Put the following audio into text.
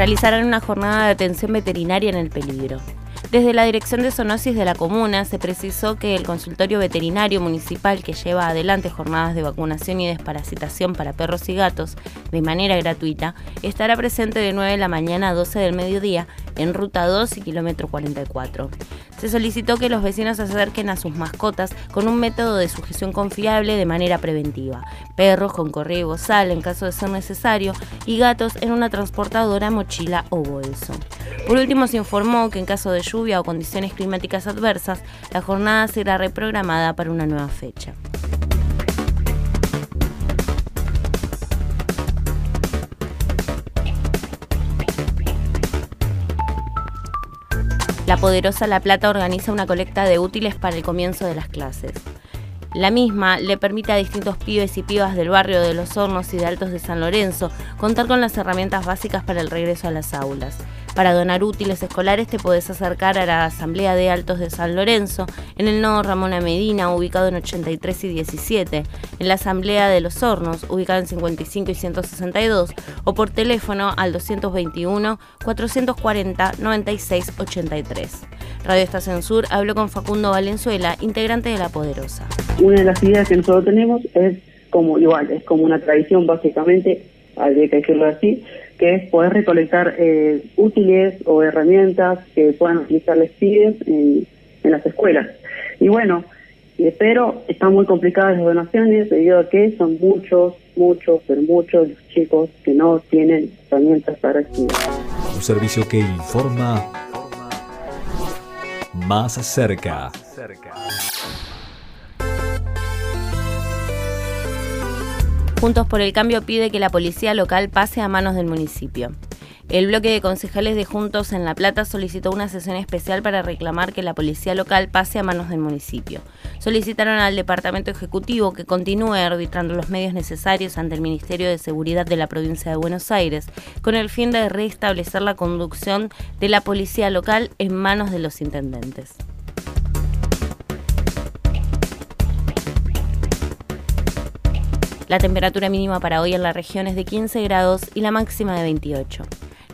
Realizarán una jornada de atención veterinaria en el peligro. Desde la Dirección de Zoonosis de la Comuna se precisó que el consultorio veterinario municipal que lleva adelante jornadas de vacunación y desparasitación para perros y gatos de manera gratuita estará presente de 9 de la mañana a 12 del mediodía en Ruta 2 y Kilómetro 44 se solicitó que los vecinos se acerquen a sus mascotas con un método de sujeción confiable de manera preventiva. Perros con correa y bozal en caso de ser necesario y gatos en una transportadora, mochila o bolso. Por último, se informó que en caso de lluvia o condiciones climáticas adversas, la jornada será reprogramada para una nueva fecha. La poderosa La Plata organiza una colecta de útiles para el comienzo de las clases. La misma le permite a distintos pibes y pibas del barrio de Los Hornos y de Altos de San Lorenzo contar con las herramientas básicas para el regreso a las aulas. Para donar útiles escolares te podés acercar a la Asamblea de Altos de San Lorenzo, en el nodo Ramona Medina, ubicado en 83 y 17, en la Asamblea de Los Hornos, ubicada en 55 y 162, o por teléfono al 221-440-9683. Radio Estación Sur habló con Facundo Valenzuela, integrante de La Poderosa. Una de las ideas que nosotros tenemos es como igual, es como una tradición básicamente, habría que decirlo así, que es poder recolectar eh, útiles o herramientas que puedan utilizar los pibes en, las escuelas. Y bueno, pero están muy complicadas las donaciones debido a que son muchos, muchos, pero muchos chicos que no tienen herramientas para estudiar. Un servicio que informa más cerca. Juntos por el Cambio pide que la policía local pase a manos del municipio. El bloque de concejales de Juntos en La Plata solicitó una sesión especial para reclamar que la policía local pase a manos del municipio. Solicitaron al Departamento Ejecutivo que continúe arbitrando los medios necesarios ante el Ministerio de Seguridad de la provincia de Buenos Aires, con el fin de restablecer la conducción de la policía local en manos de los intendentes. La temperatura mínima para hoy en la región es de 15 grados y la máxima de 28.